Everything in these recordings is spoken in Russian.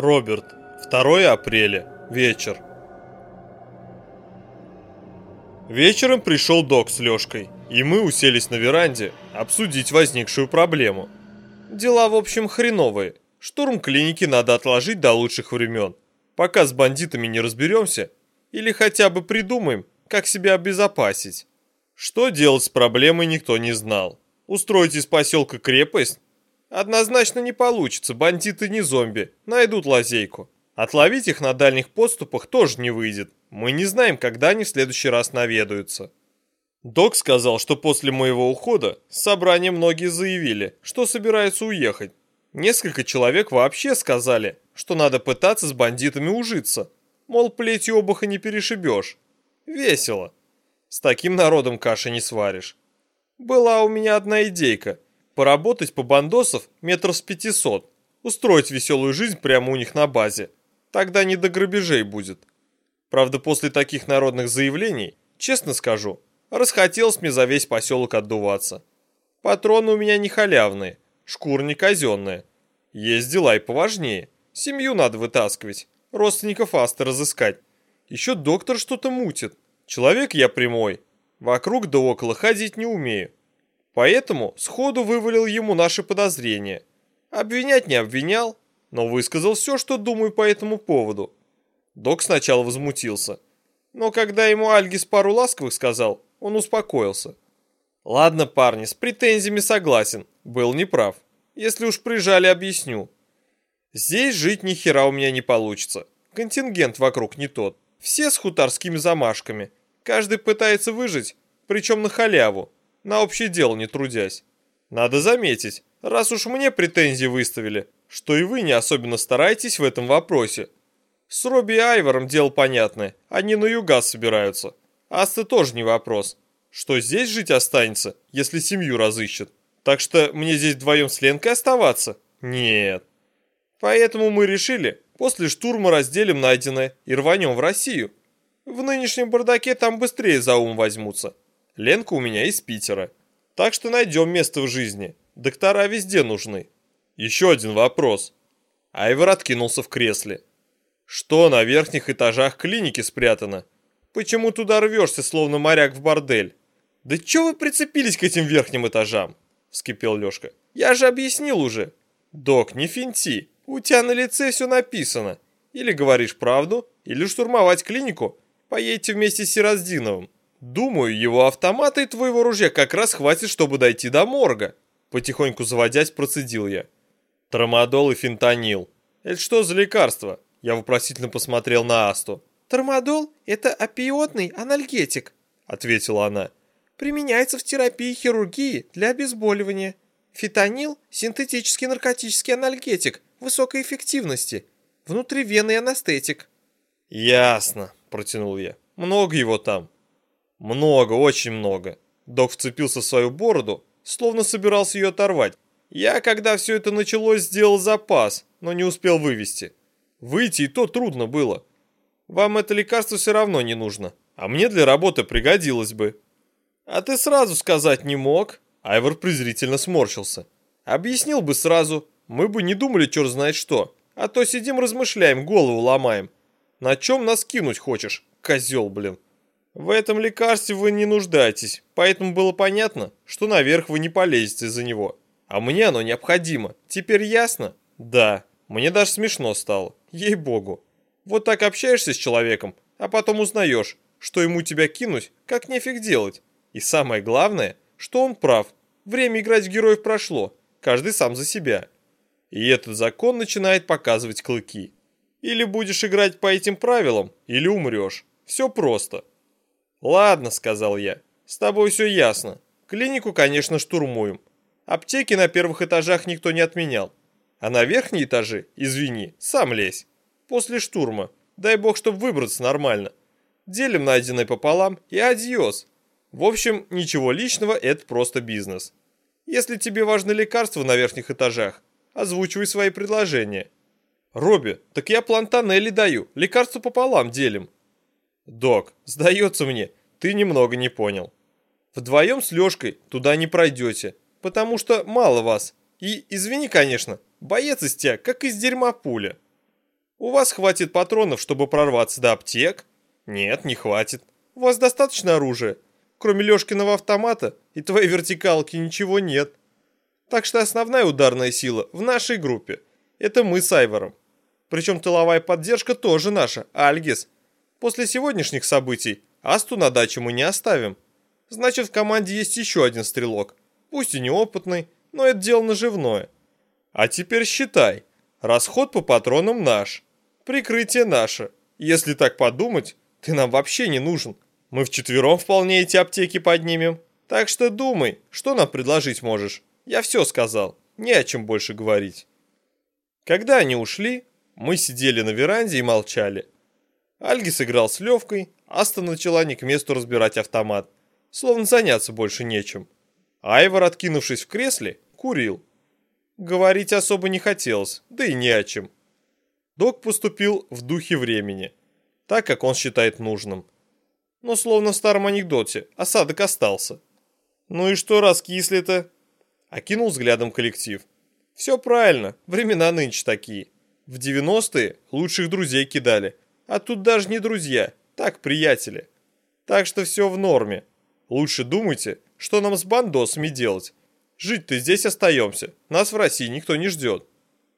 Роберт. 2 апреля. Вечер. Вечером пришел док с Лёшкой, и мы уселись на веранде обсудить возникшую проблему. Дела, в общем, хреновые. Штурм клиники надо отложить до лучших времен, пока с бандитами не разберемся, или хотя бы придумаем, как себя обезопасить. Что делать с проблемой никто не знал. Устроить из поселка крепость Однозначно не получится, бандиты не зомби, найдут лазейку. Отловить их на дальних подступах тоже не выйдет. Мы не знаем, когда они в следующий раз наведаются. Док сказал, что после моего ухода с собрания многие заявили, что собираются уехать. Несколько человек вообще сказали, что надо пытаться с бандитами ужиться. Мол, плетью обуха не перешибешь. Весело. С таким народом каши не сваришь. Была у меня одна идейка – Поработать по бандосов метров с 500. Устроить веселую жизнь прямо у них на базе. Тогда не до грабежей будет. Правда, после таких народных заявлений, честно скажу, расхотелось мне за весь поселок отдуваться. Патроны у меня не халявные, шкура не казенная. Есть дела и поважнее. Семью надо вытаскивать, родственников Асты разыскать. Еще доктор что-то мутит. Человек я прямой. Вокруг да около ходить не умею. Поэтому сходу вывалил ему наши подозрения. Обвинять не обвинял, но высказал все, что думаю по этому поводу. Док сначала возмутился, но когда ему Альгис пару ласковых сказал, он успокоился. Ладно, парни, с претензиями согласен, был неправ. Если уж прижали, объясню. Здесь жить ни хера у меня не получится. Контингент вокруг не тот. Все с хуторскими замашками. Каждый пытается выжить, причем на халяву на общее дело не трудясь. Надо заметить, раз уж мне претензии выставили, что и вы не особенно стараетесь в этом вопросе. С Робби и Айвором дело понятное, они на югас собираются. Асты тоже не вопрос. Что здесь жить останется, если семью разыщет? Так что мне здесь вдвоем с Ленкой оставаться? Нет. Поэтому мы решили, после штурма разделим найденное и рванем в Россию. В нынешнем бардаке там быстрее за ум возьмутся. Ленка у меня из Питера. Так что найдем место в жизни. Доктора везде нужны. Еще один вопрос. Айвор откинулся в кресле. Что на верхних этажах клиники спрятано? Почему туда рвешься, словно моряк в бордель? Да че вы прицепились к этим верхним этажам? Вскипел Лешка. Я же объяснил уже. Док, не финти. У тебя на лице все написано. Или говоришь правду, или штурмовать клинику. Поедете вместе с Сираздиновым. Думаю, его автомата и твоего ружья как раз хватит, чтобы дойти до морга. Потихоньку заводясь, процедил я. Трамадол и фентанил. Это что за лекарство? Я вопросительно посмотрел на Асту. Трамадол – это опиотный анальгетик, ответила она. Применяется в терапии хирургии для обезболивания. Фетанил – синтетический наркотический анальгетик высокой эффективности. Внутривенный анестетик. Ясно, протянул я. Много его там. Много, очень много. Док вцепился в свою бороду, словно собирался ее оторвать. Я, когда все это началось, сделал запас, но не успел вывести. Выйти и то трудно было. Вам это лекарство все равно не нужно, а мне для работы пригодилось бы. А ты сразу сказать не мог? Айвор презрительно сморщился. Объяснил бы сразу, мы бы не думали черт знает что. А то сидим размышляем, голову ломаем. На чем нас кинуть хочешь, козел, блин? В этом лекарстве вы не нуждаетесь, поэтому было понятно, что наверх вы не полезете за него. А мне оно необходимо. Теперь ясно? Да. Мне даже смешно стало. Ей-богу. Вот так общаешься с человеком, а потом узнаешь, что ему тебя кинуть, как нефиг делать. И самое главное, что он прав. Время играть в героев прошло. Каждый сам за себя. И этот закон начинает показывать клыки. Или будешь играть по этим правилам, или умрешь. Все просто. «Ладно», — сказал я, — «с тобой все ясно. Клинику, конечно, штурмуем. Аптеки на первых этажах никто не отменял. А на верхние этажи, извини, сам лезь. После штурма. Дай бог, чтобы выбраться нормально. Делим найденное пополам и адьос. В общем, ничего личного, это просто бизнес. Если тебе важны лекарства на верхних этажах, озвучивай свои предложения. Робби, так я план тоннели даю, лекарства пополам делим. «Док, сдается мне, ты немного не понял. Вдвоем с Лешкой туда не пройдете, потому что мало вас. И, извини, конечно, боец из тебя, как из дерьма пуля». У вас хватит патронов, чтобы прорваться до аптек? Нет, не хватит. У вас достаточно оружия? Кроме Лёшкиного автомата и твоей вертикалки ничего нет. Так что основная ударная сила в нашей группе. Это мы с Айвором. Причем тыловая поддержка тоже наша, Альгис. После сегодняшних событий Асту на даче мы не оставим. Значит, в команде есть еще один стрелок. Пусть и неопытный, но это дело наживное. А теперь считай. Расход по патронам наш. Прикрытие наше. Если так подумать, ты нам вообще не нужен. Мы вчетвером вполне эти аптеки поднимем. Так что думай, что нам предложить можешь. Я все сказал. Не о чем больше говорить. Когда они ушли, мы сидели на веранде и молчали. Альги сыграл с Левкой, Аста начала не к месту разбирать автомат, словно заняться больше нечем. Айвор, откинувшись в кресле, курил. Говорить особо не хотелось, да и не о чем. Док поступил в духе времени, так как он считает нужным. Но словно в старом анекдоте, осадок остался. Ну и что раскисли-то? Окинул взглядом коллектив. Все правильно, времена нынче такие. В 90-е лучших друзей кидали, а тут даже не друзья, так приятели. Так что все в норме. Лучше думайте, что нам с бандосами делать. Жить-то здесь остаемся, нас в России никто не ждет.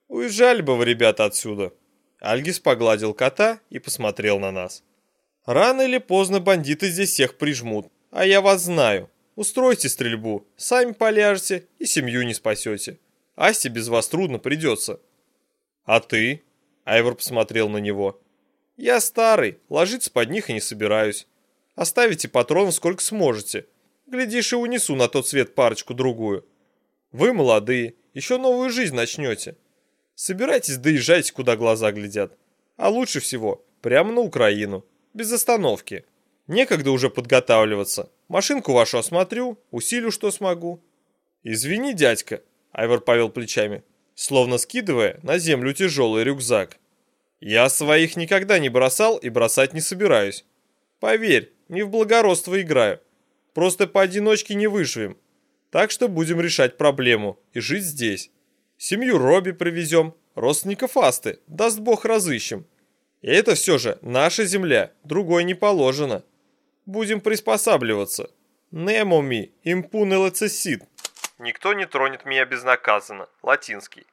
Уезжали бы вы, ребята, отсюда. Альгис погладил кота и посмотрел на нас. Рано или поздно бандиты здесь всех прижмут, а я вас знаю. Устройте стрельбу, сами поляжете и семью не спасете. Асте без вас трудно придется. А ты? Айвор посмотрел на него. Я старый, ложиться под них и не собираюсь. Оставите патронов сколько сможете. Глядишь и унесу на тот свет парочку-другую. Вы молодые, еще новую жизнь начнете. Собирайтесь, доезжайте, куда глаза глядят. А лучше всего, прямо на Украину, без остановки. Некогда уже подготавливаться. Машинку вашу осмотрю, усилю, что смогу. Извини, дядька, Айвор повел плечами, словно скидывая на землю тяжелый рюкзак. Я своих никогда не бросал и бросать не собираюсь. Поверь, не в благородство играю. Просто поодиночке не выживем. Так что будем решать проблему и жить здесь. Семью Робби привезем, родственников Асты, даст бог разыщем. И это все же наша земля, другой не положено. Будем приспосабливаться. Немоми импуне лецесит. Никто не тронет меня безнаказанно. Латинский.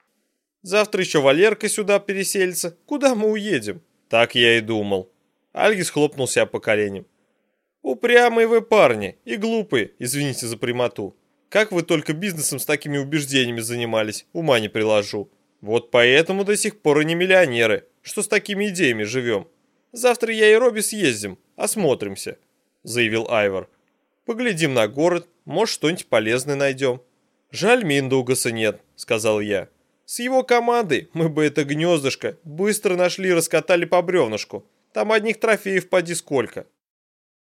Завтра еще Валерка сюда переселится. Куда мы уедем? Так я и думал. Альгис хлопнул себя по коленям. Упрямые вы парни и глупые, извините за прямоту. Как вы только бизнесом с такими убеждениями занимались, ума не приложу. Вот поэтому до сих пор и не миллионеры, что с такими идеями живем. Завтра я и Робби съездим, осмотримся, заявил Айвор. Поглядим на город, может что-нибудь полезное найдем. Жаль, Миндугаса нет, сказал я. С его командой мы бы это гнездышко быстро нашли и раскатали по бревнышку. Там одних трофеев поди сколько.